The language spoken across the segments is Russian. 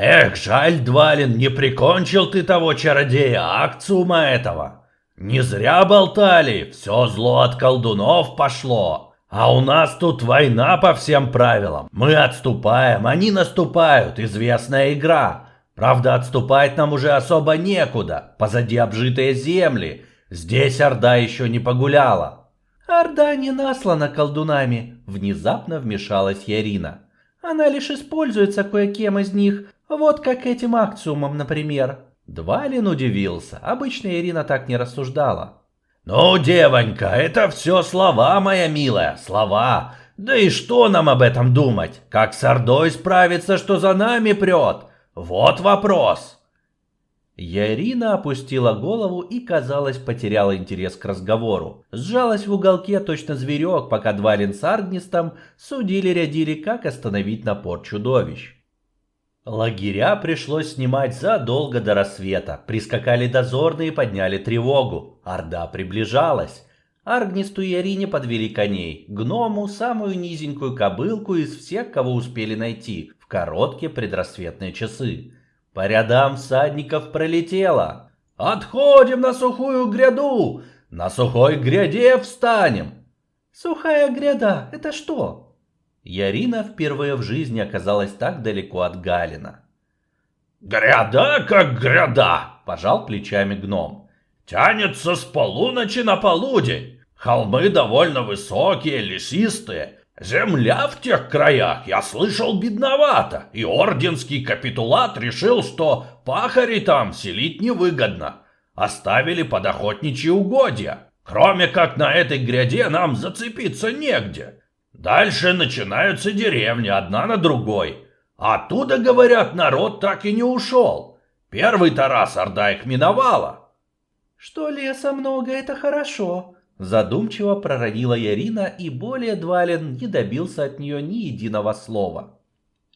Эх, жаль, Двалин, не прикончил ты того чародея Акциума этого. Не зря болтали, все зло от колдунов пошло. А у нас тут война по всем правилам. Мы отступаем, они наступают, известная игра. Правда, отступать нам уже особо некуда, позади обжитые земли. Здесь Орда еще не погуляла. Орда не наслана колдунами, внезапно вмешалась Ярина. Она лишь используется кое-кем из них, вот как этим акциумом, например. Двалин удивился. Обычно Ирина так не рассуждала. «Ну, девонька, это все слова, моя милая, слова. Да и что нам об этом думать? Как с Ордой справиться, что за нами прет? Вот вопрос!» Ярина опустила голову и, казалось, потеряла интерес к разговору. Сжалась в уголке точно зверек, пока Двалин с Аргнистом судили-рядили, как остановить напор чудовищ. Лагеря пришлось снимать задолго до рассвета. Прискакали дозорные и подняли тревогу. Орда приближалась. Аргнисту и Арине подвели коней. Гному самую низенькую кобылку из всех, кого успели найти в короткие предрассветные часы. По рядам всадников пролетело. «Отходим на сухую гряду! На сухой гряде встанем!» «Сухая гряда — это что?» Ярина впервые в жизни оказалась так далеко от Галина. «Гряда как гряда!» – пожал плечами гном. «Тянется с полуночи на полудень. Холмы довольно высокие, лесистые. Земля в тех краях, я слышал, бедновато, и орденский капитулат решил, что пахари там селить невыгодно. Оставили под охотничьи угодья. Кроме как на этой гряде нам зацепиться негде. Дальше начинаются деревни, одна на другой. Оттуда, говорят, народ так и не ушел. Первый Тарас Орда их миновала. Что леса много, это хорошо. Задумчиво проронила Ярина, и более Двалин не добился от нее ни единого слова.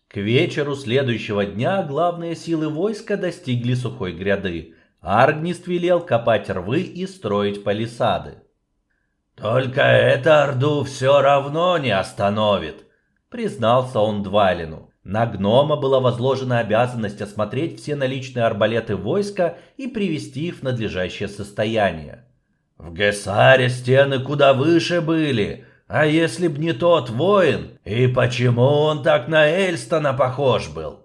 К вечеру следующего дня главные силы войска достигли сухой гряды. Аргнист велел копать рвы и строить палисады. «Только это Орду все равно не остановит», — признался он Двалину. На гнома была возложена обязанность осмотреть все наличные арбалеты войска и привести их в надлежащее состояние. «В Гесаре стены куда выше были, а если б не тот воин, и почему он так на Эльстона похож был?»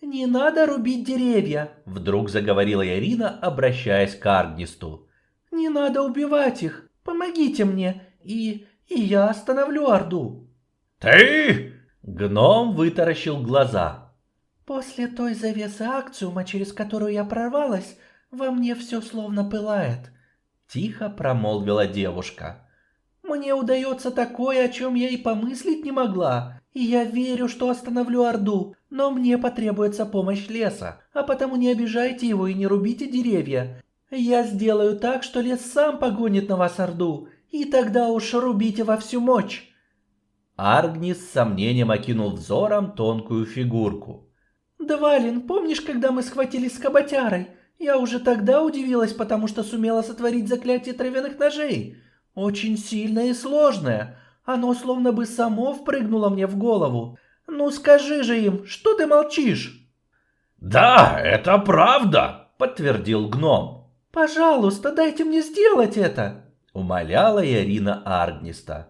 «Не надо рубить деревья», — вдруг заговорила Ирина, обращаясь к Аргнисту. «Не надо убивать их. Помогите мне, и... и я остановлю Орду». «Ты?» Гном вытаращил глаза. «После той завесы акциума, через которую я прорвалась, во мне все словно пылает», — тихо промолвила девушка. «Мне удается такое, о чем я и помыслить не могла, и я верю, что остановлю Орду, но мне потребуется помощь леса, а потому не обижайте его и не рубите деревья. Я сделаю так, что лес сам погонит на вас Орду, и тогда уж рубите во всю мощь. Аргнис с сомнением окинул взором тонкую фигурку. «Двалин, помнишь, когда мы схватились с каботярой? Я уже тогда удивилась, потому что сумела сотворить заклятие травяных ножей. Очень сильное и сложное. Оно словно бы само впрыгнуло мне в голову. Ну скажи же им, что ты молчишь?» «Да, это правда», — подтвердил гном. «Пожалуйста, дайте мне сделать это!» — умоляла Ирина Аргниста.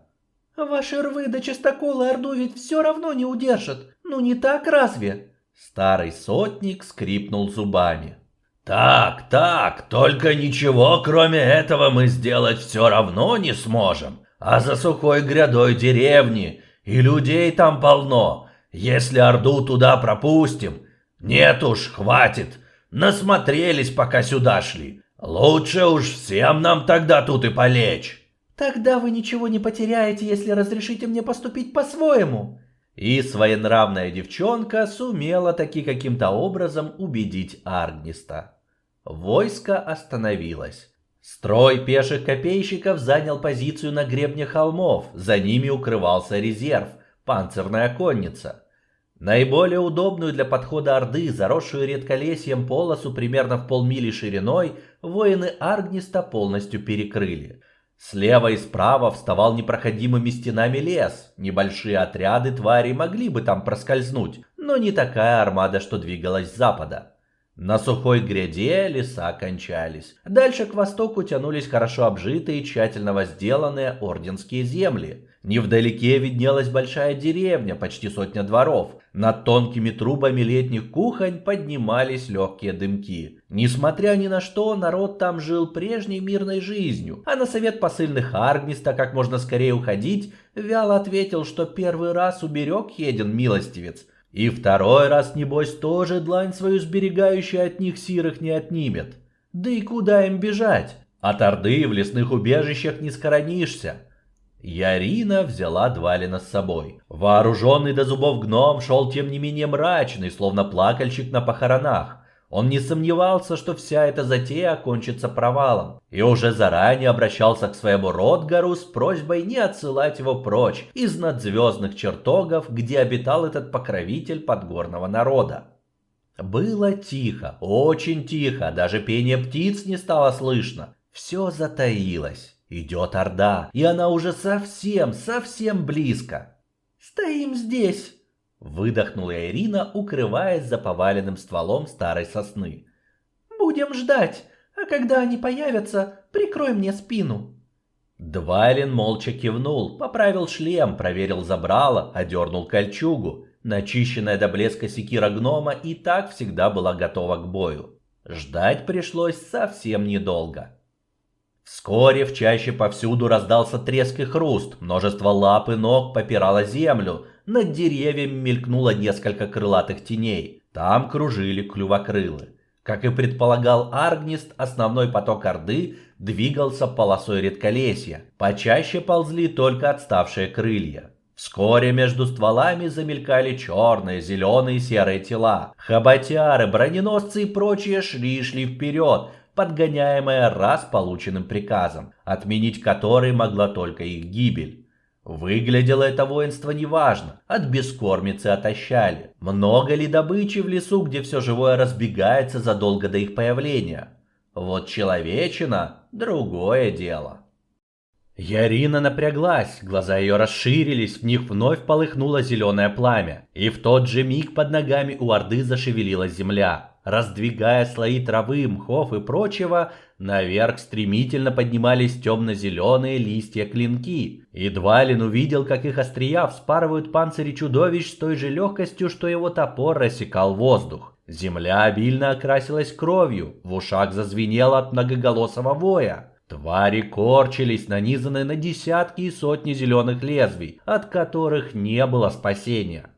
«Ваши рвы до чистокола Орду ведь все равно не удержат. Ну не так разве?» Старый сотник скрипнул зубами. «Так, так, только ничего кроме этого мы сделать все равно не сможем. А за сухой грядой деревни, и людей там полно. Если Орду туда пропустим, нет уж, хватит. Насмотрелись, пока сюда шли. «Лучше уж всем нам тогда тут и полечь!» «Тогда вы ничего не потеряете, если разрешите мне поступить по-своему!» И своенравная девчонка сумела таки каким-то образом убедить Аргниста. Войско остановилось. Строй пеших копейщиков занял позицию на гребне холмов, за ними укрывался резерв, панцирная конница. Наиболее удобную для подхода Орды, заросшую редколесьем полосу примерно в полмили шириной, воины Аргниста полностью перекрыли. Слева и справа вставал непроходимыми стенами лес. Небольшие отряды тварей могли бы там проскользнуть, но не такая армада, что двигалась с запада. На сухой гряде леса кончались. Дальше к востоку тянулись хорошо обжитые тщательно возделанные орденские земли. Невдалеке виднелась большая деревня, почти сотня дворов. Над тонкими трубами летних кухонь поднимались легкие дымки. Несмотря ни на что, народ там жил прежней мирной жизнью, а на совет посыльных Аргниста как можно скорее уходить, вяло ответил, что первый раз уберег Хедин милостивец, и второй раз, небось, тоже длань свою сберегающую от них сирых не отнимет. Да и куда им бежать? От Орды в лесных убежищах не скоронишься. Ярина взяла Двалина с собой. Вооруженный до зубов гном шел тем не менее мрачный, словно плакальщик на похоронах. Он не сомневался, что вся эта затея окончится провалом, и уже заранее обращался к своему Ротгару с просьбой не отсылать его прочь из надзвездных чертогов, где обитал этот покровитель подгорного народа. Было тихо, очень тихо, даже пение птиц не стало слышно. Все затаилось. Идет Орда, и она уже совсем, совсем близко. «Стоим здесь!» Выдохнула Ирина, укрываясь за поваленным стволом старой сосны. «Будем ждать, а когда они появятся, прикрой мне спину». Двайлин молча кивнул, поправил шлем, проверил забрало, одернул кольчугу. Начищенная до блеска секира гнома и так всегда была готова к бою. Ждать пришлось совсем недолго. Вскоре в чаще повсюду раздался треск и хруст, множество лап и ног попирало землю, над деревьями мелькнуло несколько крылатых теней. Там кружили клювокрылы. Как и предполагал Аргнист, основной поток Орды двигался полосой редколесья. Почаще ползли только отставшие крылья. Вскоре между стволами замелькали черные, зеленые и серые тела. Хоботяры, броненосцы и прочие шли-шли вперед, подгоняемые раз полученным приказом, отменить который могла только их гибель. Выглядело это воинство неважно, от бескормицы отощали. Много ли добычи в лесу, где все живое разбегается задолго до их появления? Вот человечина – другое дело. Ярина напряглась, глаза ее расширились, в них вновь полыхнуло зеленое пламя, и в тот же миг под ногами у Орды зашевелилась земля. Раздвигая слои травы, мхов и прочего, наверх стремительно поднимались темно-зеленые листья-клинки. И Двалин увидел, как их острия вспарывают панцири чудовищ с той же легкостью, что его топор рассекал воздух. Земля обильно окрасилась кровью, в ушах зазвенело от многоголосого воя. Твари корчились, нанизанные на десятки и сотни зеленых лезвий, от которых не было спасения.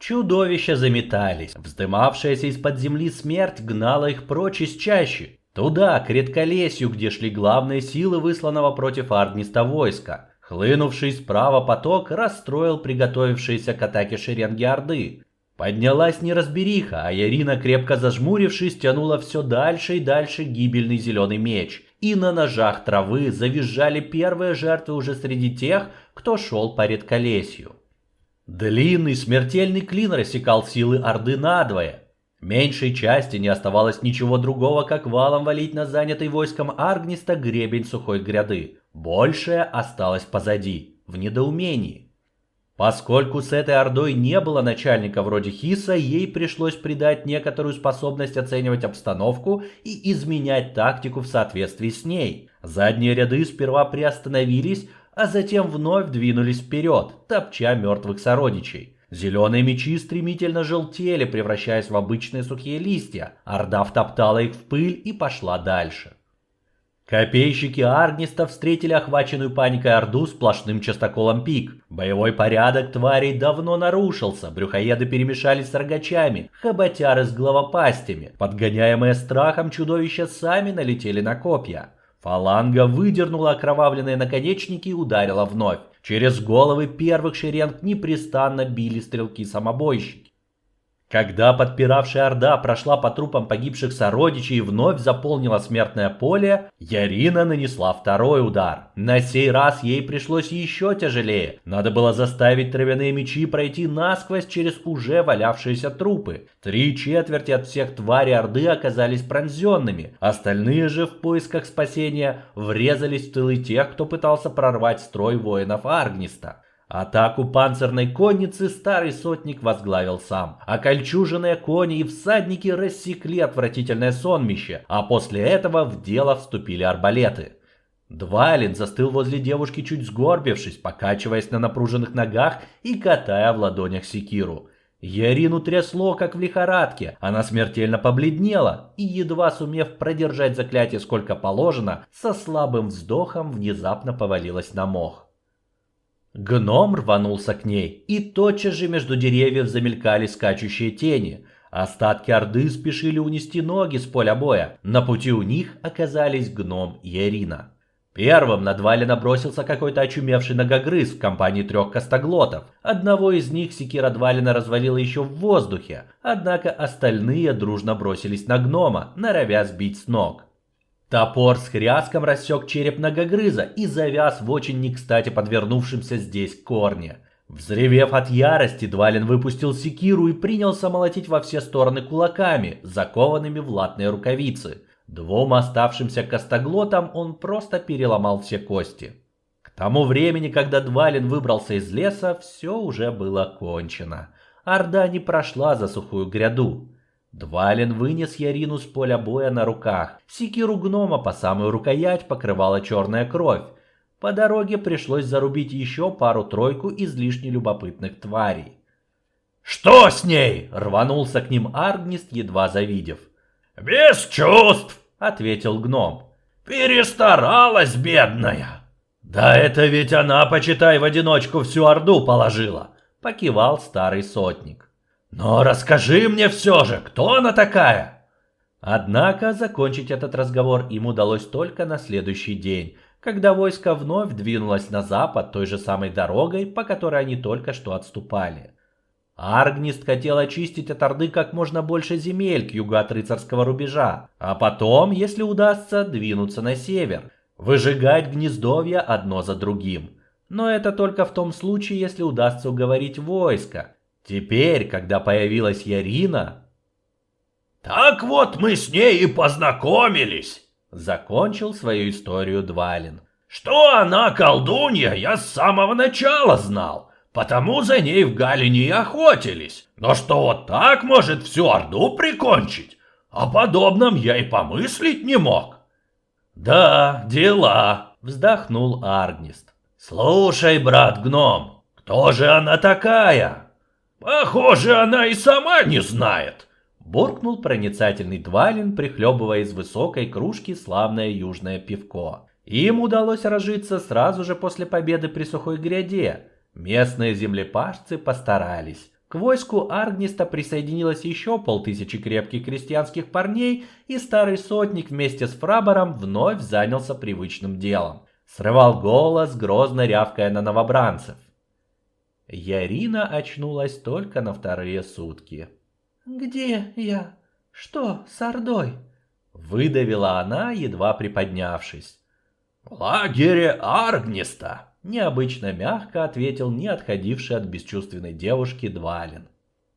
Чудовища заметались. Вздымавшаяся из-под земли смерть гнала их прочь из чащи. Туда, к редколесью, где шли главные силы высланного против Ардниста войска. Хлынувший справа поток расстроил приготовившиеся к атаке шеренги Орды. Поднялась неразбериха, а Ярина, крепко зажмурившись, тянула все дальше и дальше гибельный зеленый меч. И на ножах травы завизжали первые жертвы уже среди тех, кто шел по редколесью. Длинный смертельный клин рассекал силы Орды надвое. Меньшей части не оставалось ничего другого, как валом валить на занятый войском Аргниста гребень сухой гряды. Большее осталось позади, в недоумении. Поскольку с этой Ордой не было начальника вроде Хиса, ей пришлось придать некоторую способность оценивать обстановку и изменять тактику в соответствии с ней. Задние ряды сперва приостановились, а затем вновь двинулись вперед, топча мертвых сородичей. Зеленые мечи стремительно желтели, превращаясь в обычные сухие листья. Орда втоптала их в пыль и пошла дальше. Копейщики Аргниста встретили охваченную паникой Орду сплошным частоколом пик. Боевой порядок тварей давно нарушился, брюхоеды перемешались с рогачами, хоботяры с головопастями. Подгоняемые страхом чудовища сами налетели на копья. Фаланга выдернула окровавленные наконечники и ударила вновь. Через головы первых шеренг непрестанно били стрелки-самобойщики. Когда подпиравшая Орда прошла по трупам погибших сородичей и вновь заполнила смертное поле, Ярина нанесла второй удар. На сей раз ей пришлось еще тяжелее. Надо было заставить травяные мечи пройти насквозь через уже валявшиеся трупы. Три четверти от всех тварей Орды оказались пронзенными. Остальные же в поисках спасения врезались в тылы тех, кто пытался прорвать строй воинов Аргниста. Атаку панцирной конницы старый сотник возглавил сам, а кольчуженные кони и всадники рассекли отвратительное сонмище, а после этого в дело вступили арбалеты. Двалин застыл возле девушки, чуть сгорбившись, покачиваясь на напруженных ногах и катая в ладонях секиру. Ярину трясло, как в лихорадке, она смертельно побледнела и, едва сумев продержать заклятие сколько положено, со слабым вздохом внезапно повалилась на мох. Гном рванулся к ней, и тотчас же между деревьев замелькали скачущие тени. Остатки Орды спешили унести ноги с поля боя. На пути у них оказались гном и Ирина. Первым на Двалина бросился какой-то очумевший ногогрыз в компании трех костоглотов. Одного из них секира Двалина развалила еще в воздухе, однако остальные дружно бросились на гнома, норовя сбить с ног. Топор с хряском рассек череп многогрыза и завяз в очень не кстати подвернувшемся здесь корне. Взревев от ярости, Двалин выпустил секиру и принялся молотить во все стороны кулаками, закованными в латные рукавицы. Двум оставшимся костоглотам он просто переломал все кости. К тому времени, когда Двалин выбрался из леса, все уже было кончено. Орда не прошла за сухую гряду. Двалин вынес Ярину с поля боя на руках. Секиру гнома по самую рукоять покрывала черная кровь. По дороге пришлось зарубить еще пару-тройку излишне любопытных тварей. «Что с ней?» — рванулся к ним Аргнист, едва завидев. «Без чувств!» — ответил гном. «Перестаралась, бедная!» «Да это ведь она, почитай, в одиночку всю Орду положила!» — покивал старый сотник. Но расскажи мне все же, кто она такая? Однако закончить этот разговор им удалось только на следующий день, когда войско вновь двинулось на запад той же самой дорогой, по которой они только что отступали. Аргнист хотел очистить от Орды как можно больше земель к югу от рыцарского рубежа, а потом, если удастся, двинуться на север, выжигать гнездовья одно за другим. Но это только в том случае, если удастся уговорить войско, Теперь, когда появилась Ярина... «Так вот мы с ней и познакомились!» Закончил свою историю Двалин. «Что она колдунья, я с самого начала знал, потому за ней в Галине и охотились. Но что вот так может всю Орду прикончить? О подобном я и помыслить не мог». «Да, дела», — вздохнул Аргнист. «Слушай, брат-гном, кто же она такая?» «Похоже, она и сама не знает», — буркнул проницательный Двалин, прихлебывая из высокой кружки славное южное пивко. Им удалось разжиться сразу же после победы при сухой гряде. Местные землепашцы постарались. К войску Аргниста присоединилось еще полтысячи крепких крестьянских парней, и старый сотник вместе с Фрабором вновь занялся привычным делом. Срывал голос, грозно рявкая на новобранцев. Ярина очнулась только на вторые сутки. «Где я? Что с Ордой?» Выдавила она, едва приподнявшись. «В лагере Аргниста!» Необычно мягко ответил не отходивший от бесчувственной девушки Двалин.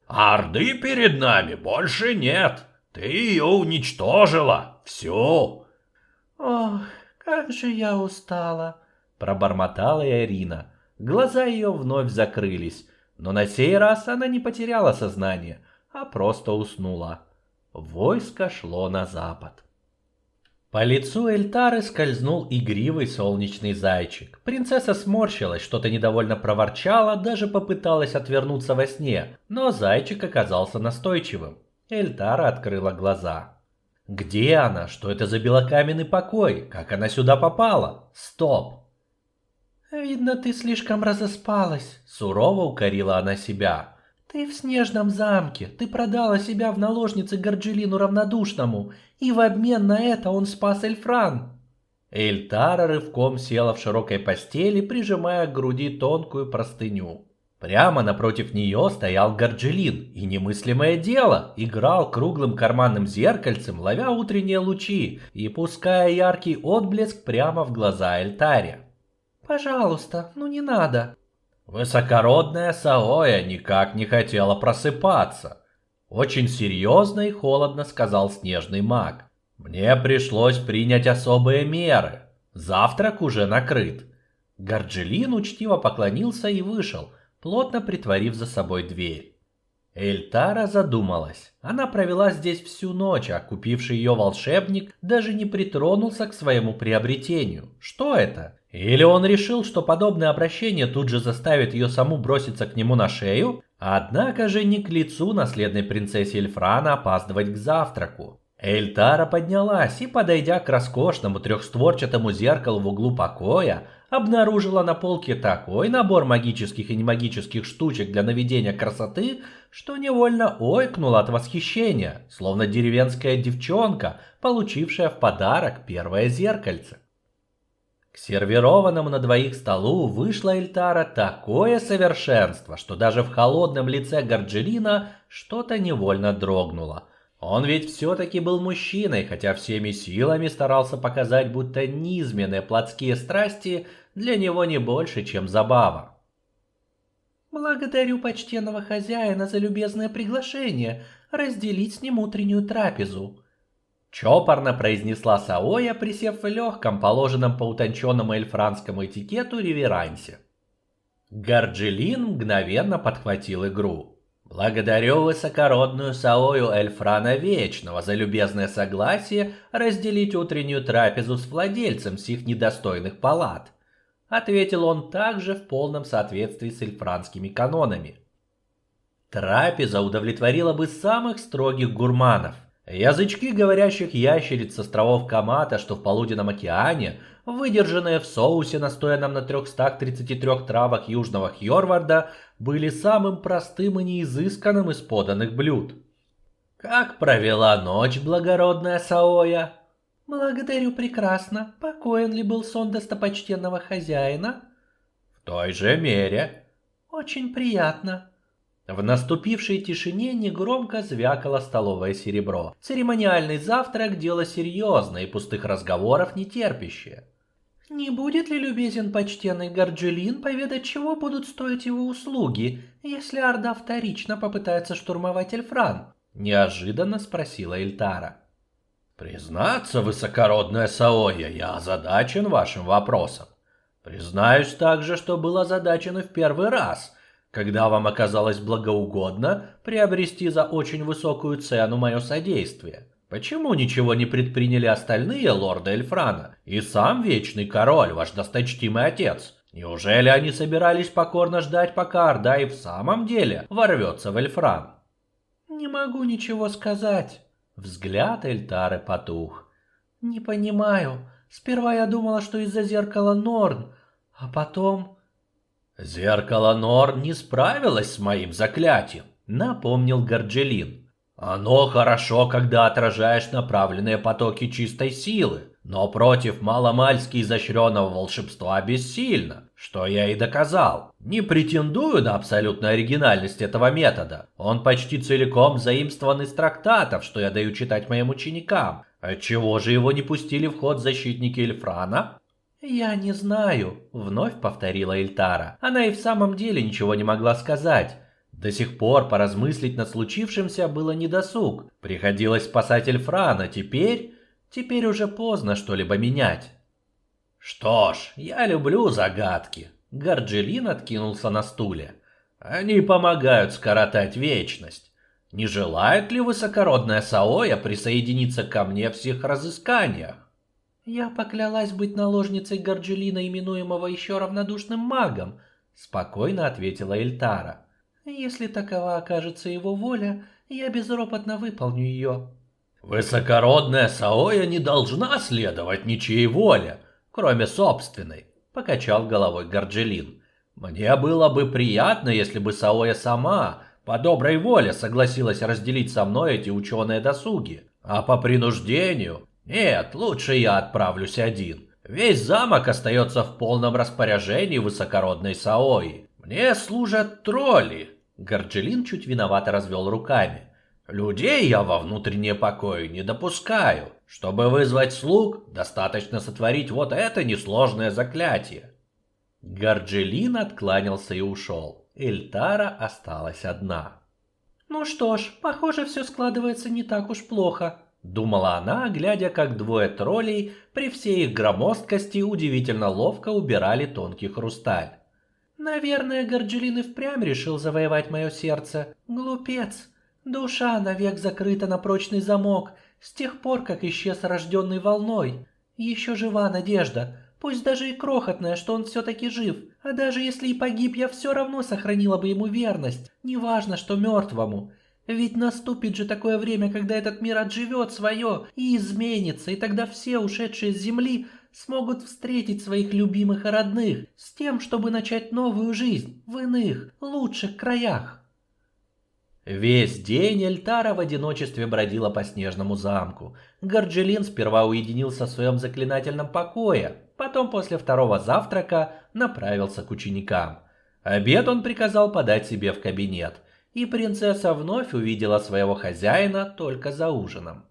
«Орды перед нами больше нет. Ты ее уничтожила. Всю!» «Ох, как же я устала!» Пробормотала Ирина. Глаза ее вновь закрылись, но на сей раз она не потеряла сознание, а просто уснула. Войско шло на запад. По лицу Эльтары скользнул игривый солнечный зайчик. Принцесса сморщилась, что-то недовольно проворчала, даже попыталась отвернуться во сне, но зайчик оказался настойчивым. Эльтара открыла глаза. Где она? Что это за белокаменный покой? Как она сюда попала? Стоп! «Видно, ты слишком разоспалась», — сурово укорила она себя. «Ты в снежном замке, ты продала себя в наложнице Горджелину равнодушному, и в обмен на это он спас Эльфран». Эльтара рывком села в широкой постели, прижимая к груди тонкую простыню. Прямо напротив нее стоял Горджелин, и немыслимое дело, играл круглым карманным зеркальцем, ловя утренние лучи и пуская яркий отблеск прямо в глаза Эльтаре. «Пожалуйста, ну не надо». Высокородная Саоя никак не хотела просыпаться. Очень серьезно и холодно сказал снежный маг. Мне пришлось принять особые меры. Завтрак уже накрыт. Горджелин учтиво поклонился и вышел, плотно притворив за собой дверь. Эльтара задумалась. Она провела здесь всю ночь, а купивший ее волшебник даже не притронулся к своему приобретению. Что это? Или он решил, что подобное обращение тут же заставит ее саму броситься к нему на шею? Однако же не к лицу наследной принцессе Эльфрана опаздывать к завтраку. Эльтара поднялась и, подойдя к роскошному трехстворчатому зеркалу в углу покоя, обнаружила на полке такой набор магических и немагических штучек для наведения красоты, что невольно ойкнула от восхищения, словно деревенская девчонка, получившая в подарок первое зеркальце. К сервированному на двоих столу вышла Эльтара такое совершенство, что даже в холодном лице Горджелина что-то невольно дрогнуло – он ведь все-таки был мужчиной, хотя всеми силами старался показать, будто низменные плотские страсти для него не больше, чем забава. «Благодарю почтенного хозяина за любезное приглашение разделить с ним утреннюю трапезу», Чопорно произнесла Саоя, присев в легком, положенном по утонченному эльфранскому этикету реверансе. Горджелин мгновенно подхватил игру. Благодарю высокородную Саою Эльфрана Вечного за любезное согласие разделить утреннюю трапезу с владельцем сих недостойных палат. Ответил он также в полном соответствии с эльфранскими канонами. Трапеза удовлетворила бы самых строгих гурманов. Язычки говорящих ящериц с островов Камата, что в полуденном океане – выдержанные в соусе, настоянном на 333 травах южного Хьорварда, были самым простым и неизысканным из поданных блюд. «Как провела ночь благородная Саоя?» «Благодарю прекрасно. Покоен ли был сон достопочтенного хозяина?» «В той же мере». «Очень приятно». В наступившей тишине негромко звякало столовое серебро. Церемониальный завтрак – дело серьезное и пустых разговоров не терпящее. Не будет ли любезен почтенный Горджелин поведать, чего будут стоить его услуги, если Орда вторично попытается штурмовать Эльфран? Неожиданно спросила Эльтара. Признаться, высокородная Саоя, я озадачен вашим вопросом. Признаюсь также, что был озадачен и в первый раз, когда вам оказалось благоугодно приобрести за очень высокую цену мое содействие. Почему ничего не предприняли остальные лорды Эльфрана и сам Вечный Король, ваш досточтимый отец? Неужели они собирались покорно ждать, пока Орда и в самом деле ворвется в Эльфран? Не могу ничего сказать. Взгляд Эльтары потух. Не понимаю. Сперва я думала, что из-за зеркала Норн, а потом... Зеркало Норн не справилось с моим заклятием, напомнил Горджелин. Оно хорошо, когда отражаешь направленные потоки чистой силы, но против маломальски изощренного волшебства бессильно, что я и доказал. Не претендую на абсолютную оригинальность этого метода. Он почти целиком заимствован из трактатов, что я даю читать моим ученикам. Отчего же его не пустили в ход защитники Эльфрана? «Я не знаю», — вновь повторила Эльтара. Она и в самом деле ничего не могла сказать. До сих пор поразмыслить над случившимся было недосуг. Приходилось спасать Эльфрана, теперь... Теперь уже поздно что-либо менять. Что ж, я люблю загадки. Горджелин откинулся на стуле. Они помогают скоротать вечность. Не желает ли высокородная Саоя присоединиться ко мне в всех разысканиях? Я поклялась быть наложницей Горджелина, именуемого еще равнодушным магом, спокойно ответила Эльтара. Если такова окажется его воля, я безропотно выполню ее. Высокородная Саоя не должна следовать ничьей воле, кроме собственной, покачал головой Горджелин. Мне было бы приятно, если бы Саоя сама по доброй воле согласилась разделить со мной эти ученые досуги. А по принуждению? Нет, лучше я отправлюсь один. Весь замок остается в полном распоряжении высокородной Саои. Мне служат тролли. Горджелин чуть виновато развел руками. Людей я во внутреннее покои не допускаю. Чтобы вызвать слуг, достаточно сотворить вот это несложное заклятие. Горджелин откланялся и ушел. Эльтара осталась одна. «Ну что ж, похоже, все складывается не так уж плохо», — думала она, глядя, как двое троллей при всей их громоздкости удивительно ловко убирали тонкий хрусталь. «Наверное, Горджелин и впрямь решил завоевать мое сердце. Глупец. Душа навек закрыта на прочный замок, с тех пор, как исчез рожденный волной. Еще жива надежда, пусть даже и крохотная, что он все-таки жив. А даже если и погиб, я все равно сохранила бы ему верность, неважно, что мертвому. Ведь наступит же такое время, когда этот мир отживет свое и изменится, и тогда все ушедшие с земли смогут встретить своих любимых и родных с тем, чтобы начать новую жизнь в иных, лучших краях. Весь день Эльтара в одиночестве бродила по снежному замку. Горджелин сперва уединился в своем заклинательном покое, потом после второго завтрака направился к ученикам. Обед он приказал подать себе в кабинет, и принцесса вновь увидела своего хозяина только за ужином.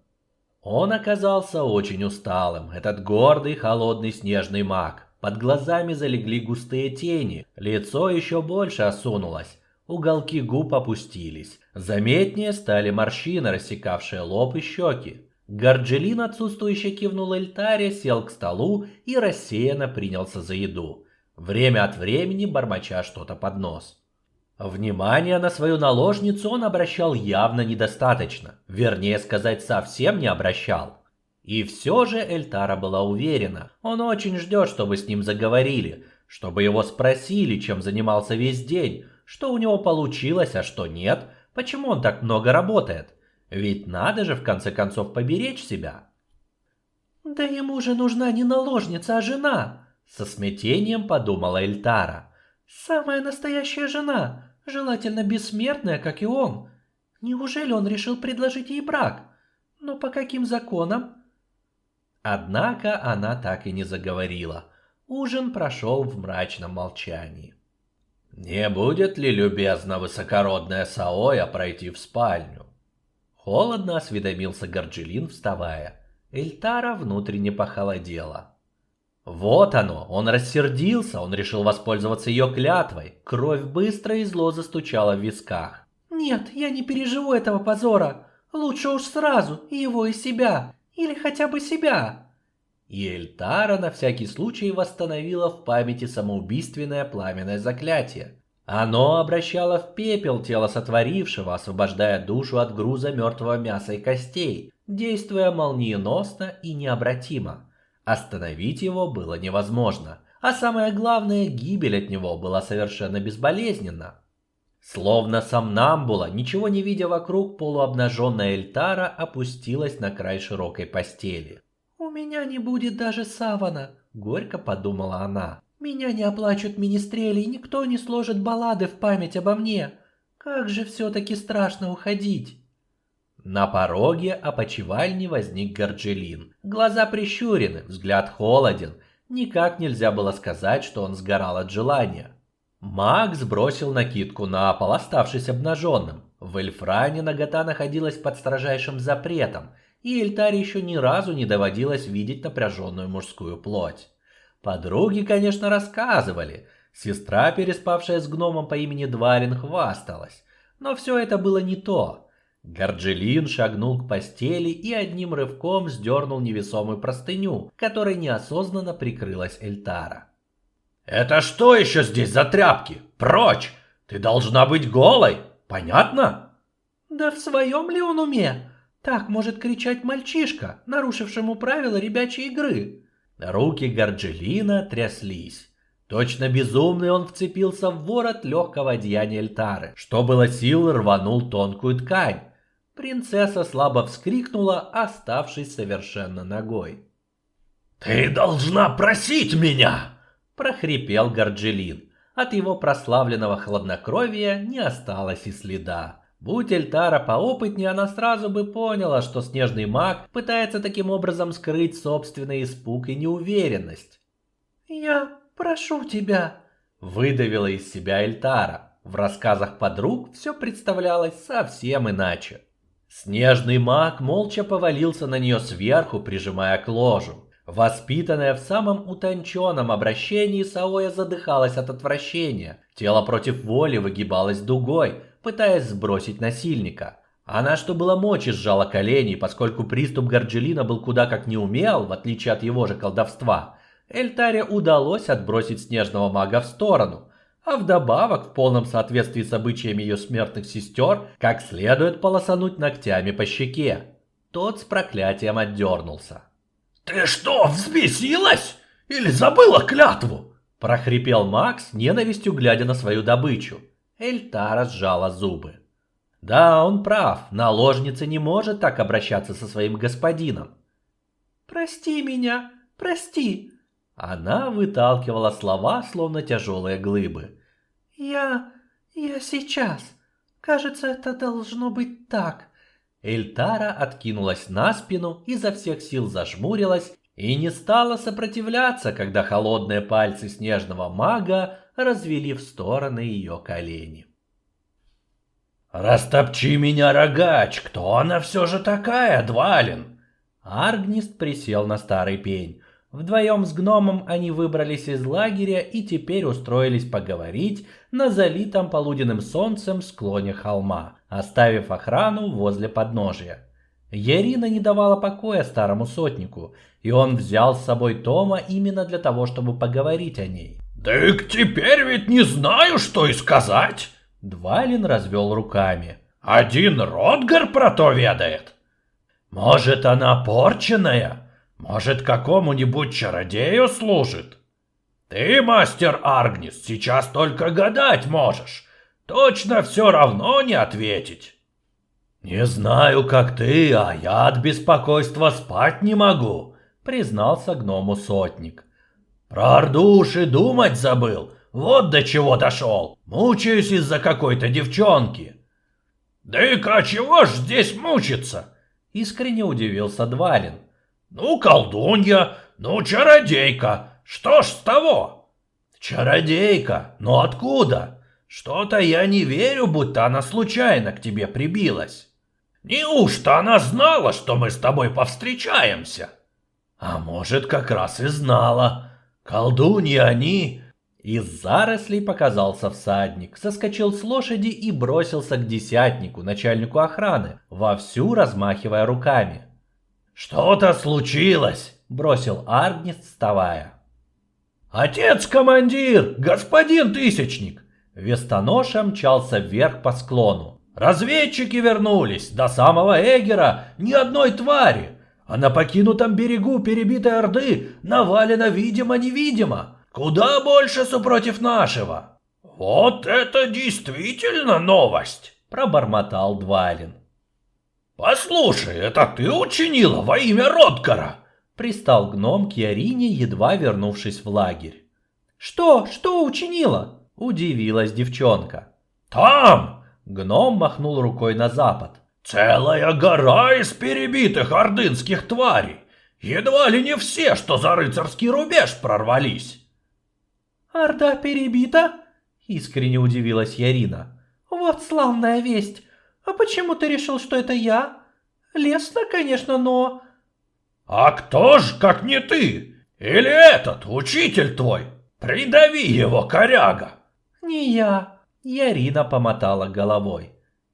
Он оказался очень усталым, этот гордый, холодный снежный маг. Под глазами залегли густые тени, лицо еще больше осунулось, Уголки губ опустились. Заметнее стали морщины, рассекавшие лоб и щеки. Горджелин, отсутствующе кивнул Эльтаре, сел к столу и рассеянно принялся за еду. Время от времени бормоча что-то под нос. Внимание на свою наложницу он обращал явно недостаточно, вернее сказать, совсем не обращал. И все же Эльтара была уверена, он очень ждет, чтобы с ним заговорили, чтобы его спросили, чем занимался весь день, что у него получилось, а что нет, почему он так много работает. Ведь надо же в конце концов поберечь себя. «Да ему же нужна не наложница, а жена!» Со смятением подумала Эльтара. «Самая настоящая жена, желательно бессмертная, как и он. Неужели он решил предложить ей брак? Но по каким законам?» Однако она так и не заговорила. Ужин прошел в мрачном молчании. Не будет ли любезно высокородная Саоя пройти в спальню? Холодно осведомился Горджелин, вставая. Эльтара внутренне похолодела. Вот оно, он рассердился, он решил воспользоваться ее клятвой. Кровь быстро и зло застучала в висках. «Нет, я не переживу этого позора. Лучше уж сразу, его и себя. Или хотя бы себя и Эльтара на всякий случай восстановила в памяти самоубийственное пламенное заклятие. Оно обращало в пепел тело сотворившего, освобождая душу от груза мертвого мяса и костей, действуя молниеносно и необратимо. Остановить его было невозможно, а самое главное, гибель от него была совершенно безболезненна. Словно сомнамбула, ничего не видя вокруг, полуобнаженная Эльтара опустилась на край широкой постели меня не будет даже савана», — горько подумала она. «Меня не оплачут министрели, и никто не сложит баллады в память обо мне. Как же все-таки страшно уходить». На пороге опочивальни возник Горджелин. Глаза прищурены, взгляд холоден. Никак нельзя было сказать, что он сгорал от желания. Макс бросил накидку на пол, оставшись обнаженным. В Эльфране нагота находилась под строжайшим запретом, и Эльтаре еще ни разу не доводилось видеть напряженную мужскую плоть. Подруги, конечно, рассказывали. Сестра, переспавшая с гномом по имени Дварин, хвасталась. Но все это было не то. Горджелин шагнул к постели и одним рывком сдернул невесомую простыню, которой неосознанно прикрылась Эльтара. «Это что еще здесь за тряпки? Прочь! Ты должна быть голой! Понятно?» «Да в своем ли он уме? Так может кричать мальчишка, нарушившему правила ребячей игры. Руки Горджелина тряслись. Точно безумный он вцепился в ворот легкого одеяния Эльтары, что было сил рванул тонкую ткань. Принцесса слабо вскрикнула, оставшись совершенно ногой. «Ты должна просить меня!» – прохрипел Горджелин. От его прославленного хладнокровия не осталось и следа. Будь Эльтара поопытнее, она сразу бы поняла, что снежный маг пытается таким образом скрыть собственный испуг и неуверенность. «Я прошу тебя», — Выдавила из себя Эльтара. В рассказах подруг все представлялось совсем иначе. Снежный маг молча повалился на нее сверху, прижимая к ложу. Воспитанная в самом утонченном обращении, Саоя задыхалась от отвращения. Тело против воли выгибалось дугой, пытаясь сбросить насильника. Она, что было мочи, сжала колени, поскольку приступ Горджелина был куда как неумел, в отличие от его же колдовства. Эльтаре удалось отбросить снежного мага в сторону, а вдобавок, в полном соответствии с обычаями ее смертных сестер, как следует полосануть ногтями по щеке. Тот с проклятием отдернулся. «Ты что, взбесилась? Или забыла клятву?» прохрипел Макс, ненавистью глядя на свою добычу. Эльтара сжала зубы. Да, он прав, наложница не может так обращаться со своим господином. «Прости меня, прости!» Она выталкивала слова, словно тяжелые глыбы. «Я... я сейчас. Кажется, это должно быть так». Эльтара откинулась на спину, изо всех сил зажмурилась и не стала сопротивляться, когда холодные пальцы снежного мага развели в стороны ее колени. «Растопчи меня, рогач! Кто она все же такая, Двалин?» Аргнист присел на старый пень. Вдвоем с гномом они выбрались из лагеря и теперь устроились поговорить на залитом полуденным солнцем склоне холма, оставив охрану возле подножия. Ярина не давала покоя старому сотнику, и он взял с собой Тома именно для того, чтобы поговорить о ней. «Так теперь ведь не знаю, что и сказать!» Двалин развел руками. «Один Ротгар про то ведает. Может, она порченная?» Может, какому-нибудь чародею служит? Ты, мастер Аргнис, сейчас только гадать можешь. Точно все равно не ответить. Не знаю, как ты, а я от беспокойства спать не могу, признался гному сотник. Про Ордуши думать забыл. Вот до чего дошел. Мучаюсь из-за какой-то девчонки. Да и чего ж здесь мучиться? Искренне удивился Двалин. Ну, колдунья, ну, чародейка. Что ж с того? Чародейка? Но откуда? Что-то я не верю, будто она случайно к тебе прибилась. Неужто она знала, что мы с тобой повстречаемся? А может, как раз и знала. Колдуньи они... Из зарослей показался всадник, соскочил с лошади и бросился к десятнику, начальнику охраны, вовсю размахивая руками. «Что-то случилось!» — бросил Аргнис, вставая. «Отец-командир! Господин Тысячник!» Вестоноша мчался вверх по склону. «Разведчики вернулись! До самого Эгера ни одной твари! А на покинутом берегу перебитой Орды навалено видимо-невидимо! Куда больше супротив нашего!» «Вот это действительно новость!» — пробормотал Двалин. «Послушай, это ты учинила во имя Ротгара?» Пристал гном к Ярине, едва вернувшись в лагерь. «Что? Что учинила?» Удивилась девчонка. «Там!» Гном махнул рукой на запад. «Целая гора из перебитых ордынских тварей! Едва ли не все, что за рыцарский рубеж прорвались!» «Орда перебита?» Искренне удивилась Ярина. «Вот славная весть! «А почему ты решил, что это я? Лестно, конечно, но...» «А кто ж, как не ты? Или этот, учитель твой? Придави его, коряга!» «Не я», — Ярина помотала головой.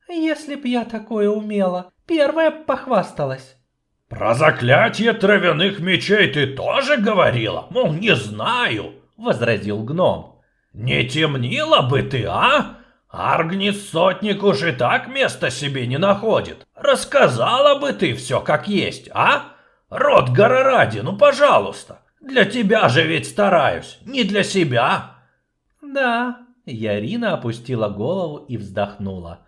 «Если б я такое умела, первая похвасталась». «Про заклятие травяных мечей ты тоже говорила? Мол, не знаю», — возразил гном. «Не темнила бы ты, а? Аргнис сотник уж и так места себе не находит. Рассказала бы ты все как есть, а? Род ради, ну пожалуйста. Для тебя же ведь стараюсь, не для себя. Да, Ярина опустила голову и вздохнула.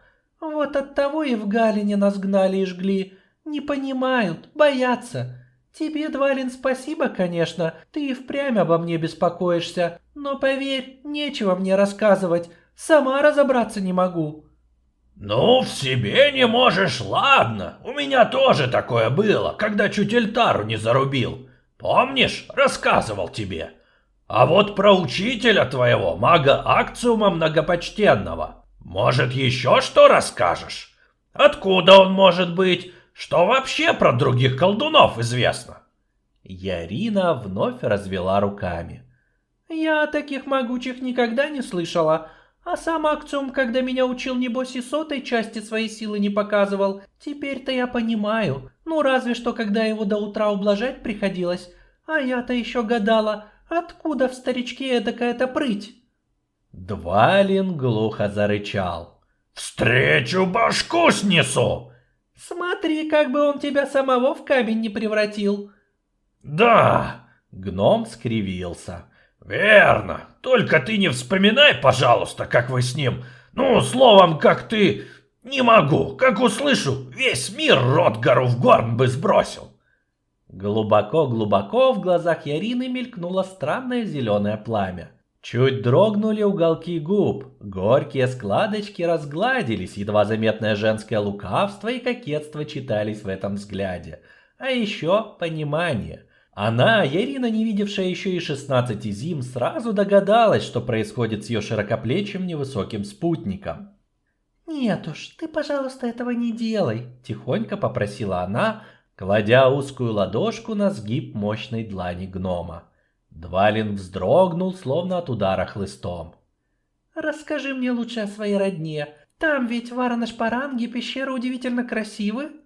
Вот от того и в Галине нас гнали и жгли. Не понимают, боятся. Тебе, Двалин, спасибо, конечно, ты и впрямь обо мне беспокоишься. Но поверь, нечего мне рассказывать. Сама разобраться не могу. Ну, в себе не можешь, ладно. У меня тоже такое было, когда чуть Эльтару не зарубил. Помнишь, рассказывал тебе. А вот про учителя твоего, мага Акциума Многопочтенного, может, еще что расскажешь? Откуда он может быть? Что вообще про других колдунов известно? Ярина вновь развела руками. Я таких могучих никогда не слышала. А сам Акциум, когда меня учил, небось и сотой части своей силы не показывал. Теперь-то я понимаю. Ну, разве что, когда его до утра ублажать приходилось. А я-то еще гадала, откуда в старичке эдакая-то прыть? Двалин глухо зарычал. «Встречу башку снесу!» «Смотри, как бы он тебя самого в камень не превратил!» «Да!» Гном скривился. «Верно. Только ты не вспоминай, пожалуйста, как вы с ним. Ну, словом, как ты... Не могу. Как услышу, весь мир Ротгару в горн бы сбросил». Глубоко-глубоко в глазах Ярины мелькнуло странное зеленое пламя. Чуть дрогнули уголки губ, горькие складочки разгладились, едва заметное женское лукавство и кокетство читались в этом взгляде. А еще понимание – она, Ярина, не видевшая еще и 16 зим, сразу догадалась, что происходит с ее широкоплечим невысоким спутником. «Нет уж, ты, пожалуйста, этого не делай», – тихонько попросила она, кладя узкую ладошку на сгиб мощной длани гнома. Двалин вздрогнул, словно от удара хлыстом. «Расскажи мне лучше о своей родне. Там ведь в Аранашпаранге пещеры удивительно красивы,